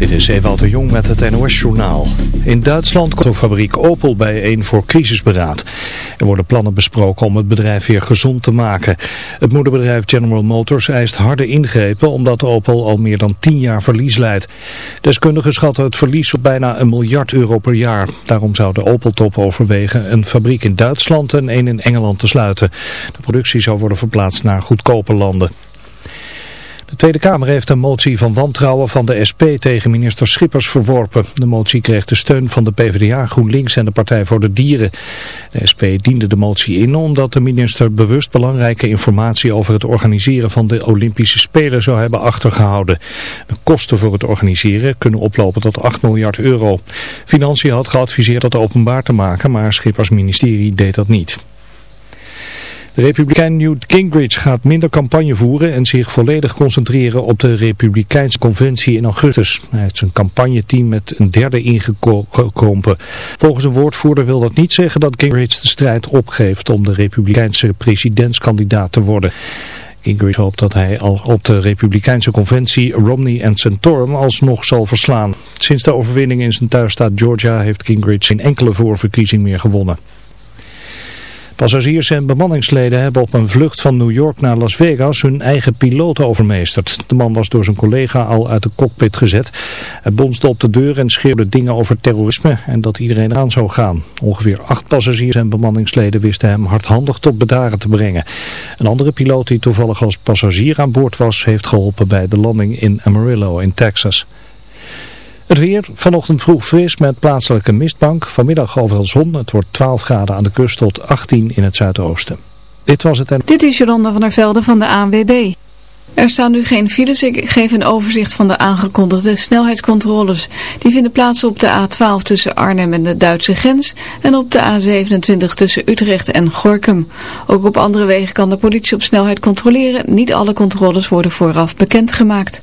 Dit is Ewout de Jong met het NOS-journaal. In Duitsland komt de fabriek Opel bijeen voor crisisberaad. Er worden plannen besproken om het bedrijf weer gezond te maken. Het moederbedrijf General Motors eist harde ingrepen omdat Opel al meer dan 10 jaar verlies leidt. Deskundigen schatten het verlies op bijna een miljard euro per jaar. Daarom zou de Opel-top overwegen een fabriek in Duitsland en een in Engeland te sluiten. De productie zou worden verplaatst naar goedkope landen. De Tweede Kamer heeft een motie van wantrouwen van de SP tegen minister Schippers verworpen. De motie kreeg de steun van de PvdA, GroenLinks en de Partij voor de Dieren. De SP diende de motie in omdat de minister bewust belangrijke informatie over het organiseren van de Olympische Spelen zou hebben achtergehouden. De kosten voor het organiseren kunnen oplopen tot 8 miljard euro. Financiën had geadviseerd dat openbaar te maken, maar Schippers ministerie deed dat niet. De republikein Newt Gingrich gaat minder campagne voeren en zich volledig concentreren op de republikeinse conventie in augustus. Hij heeft zijn campagneteam met een derde ingekrompen. Volgens een woordvoerder wil dat niet zeggen dat Gingrich de strijd opgeeft om de republikeinse presidentskandidaat te worden. Gingrich hoopt dat hij al op de Republikeinse conventie Romney en Santorum alsnog zal verslaan. Sinds de overwinning in zijn thuisstaat Georgia heeft Gingrich geen enkele voorverkiezing meer gewonnen. Passagiers en bemanningsleden hebben op een vlucht van New York naar Las Vegas hun eigen piloot overmeesterd. De man was door zijn collega al uit de cockpit gezet. Hij bonste op de deur en schreeuwde dingen over terrorisme en dat iedereen eraan zou gaan. Ongeveer acht passagiers en bemanningsleden wisten hem hardhandig tot bedaren te brengen. Een andere piloot die toevallig als passagier aan boord was, heeft geholpen bij de landing in Amarillo in Texas. Het weer, vanochtend vroeg fris met plaatselijke mistbank. Vanmiddag overal zon. Het wordt 12 graden aan de kust tot 18 in het zuidoosten. Dit was het Dit is Jolanda van der Velde van de ANWB. Er staan nu geen files. Ik geef een overzicht van de aangekondigde snelheidscontroles. Die vinden plaats op de A12 tussen Arnhem en de Duitse grens en op de A27 tussen Utrecht en Gorkum. Ook op andere wegen kan de politie op snelheid controleren. Niet alle controles worden vooraf bekendgemaakt.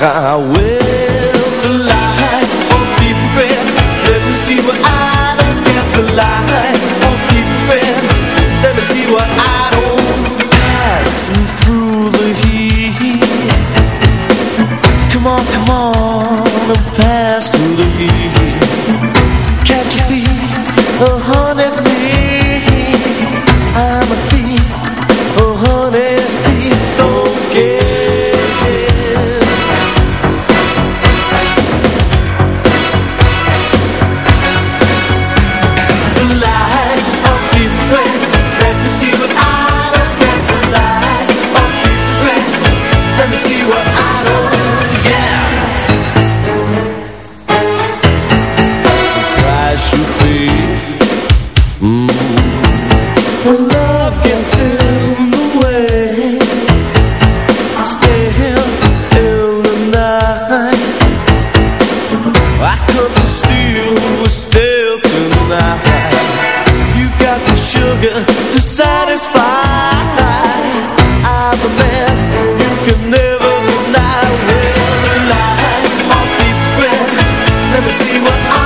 Ga we... what I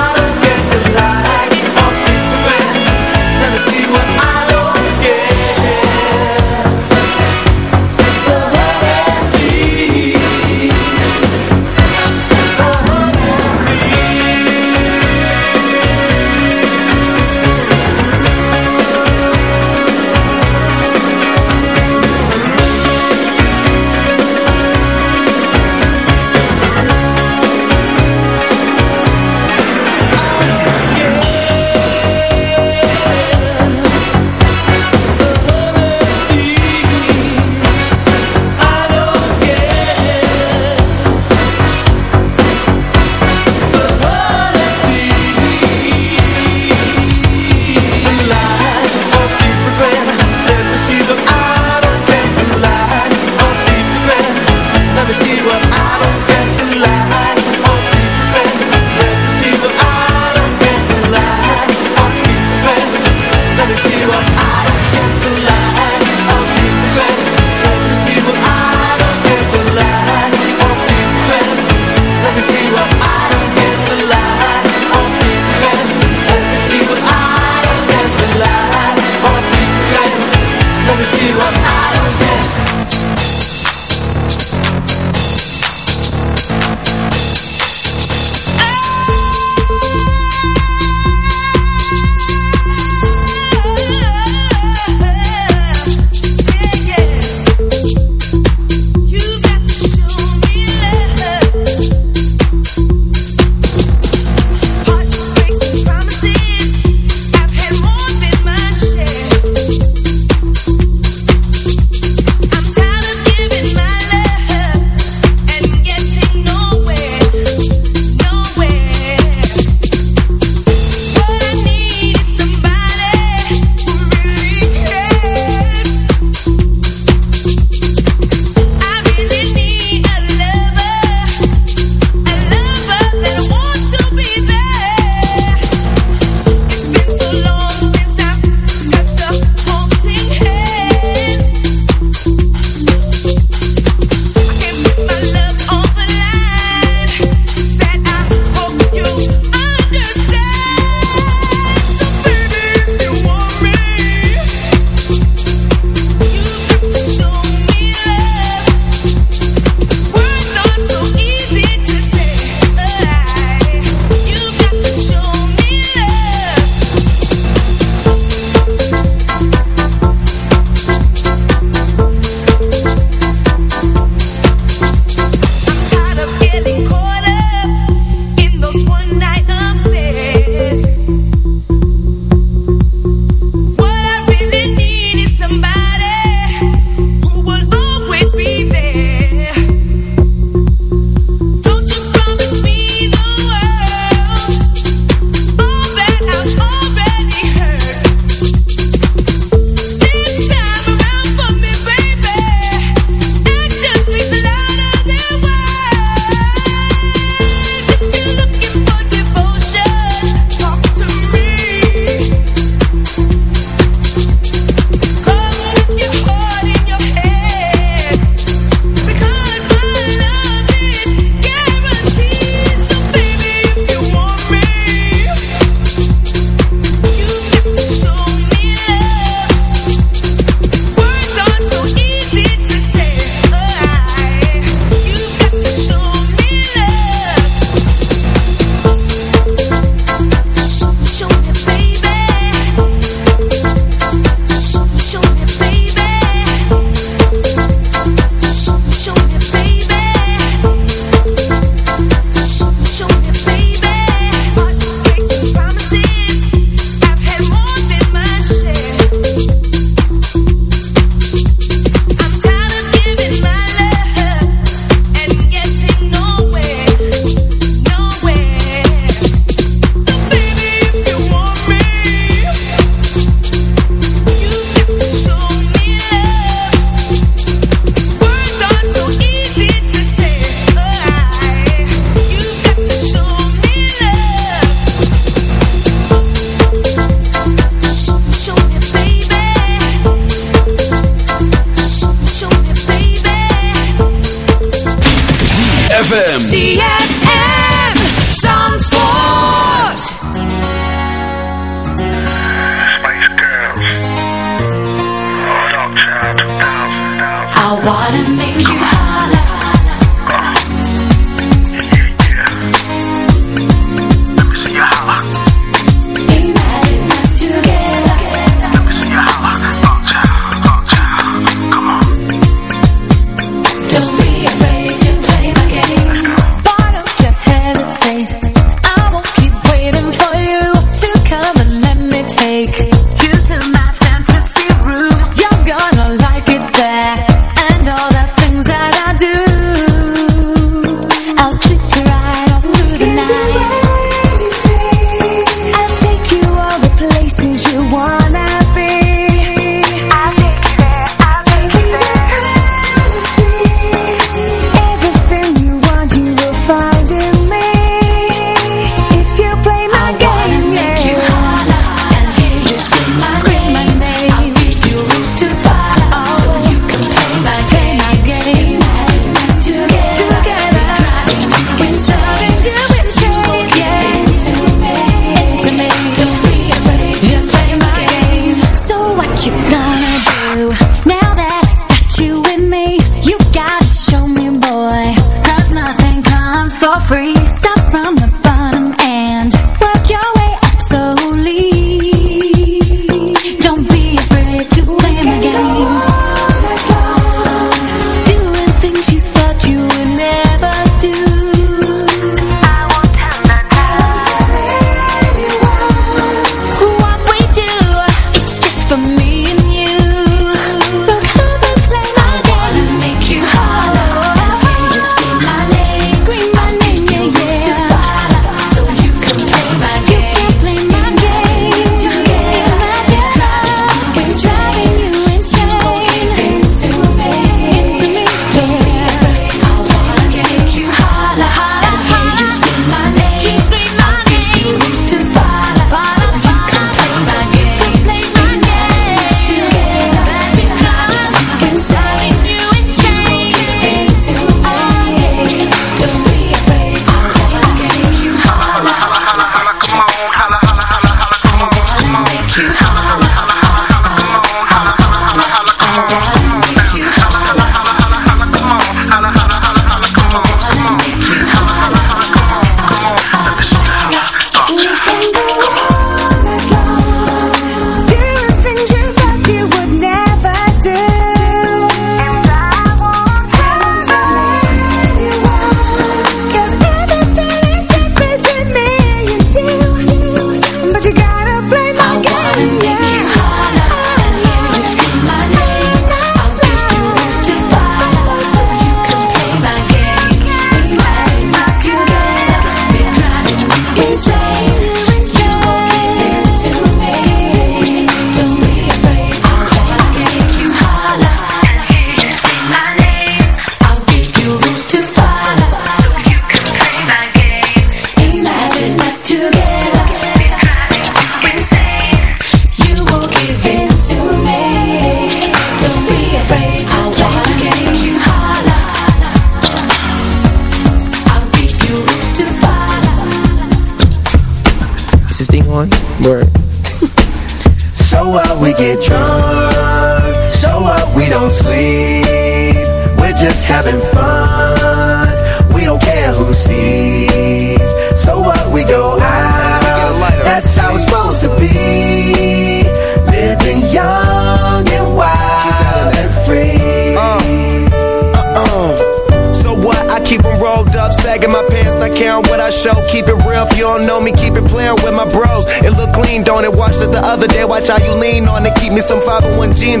some 501 jeans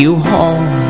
you home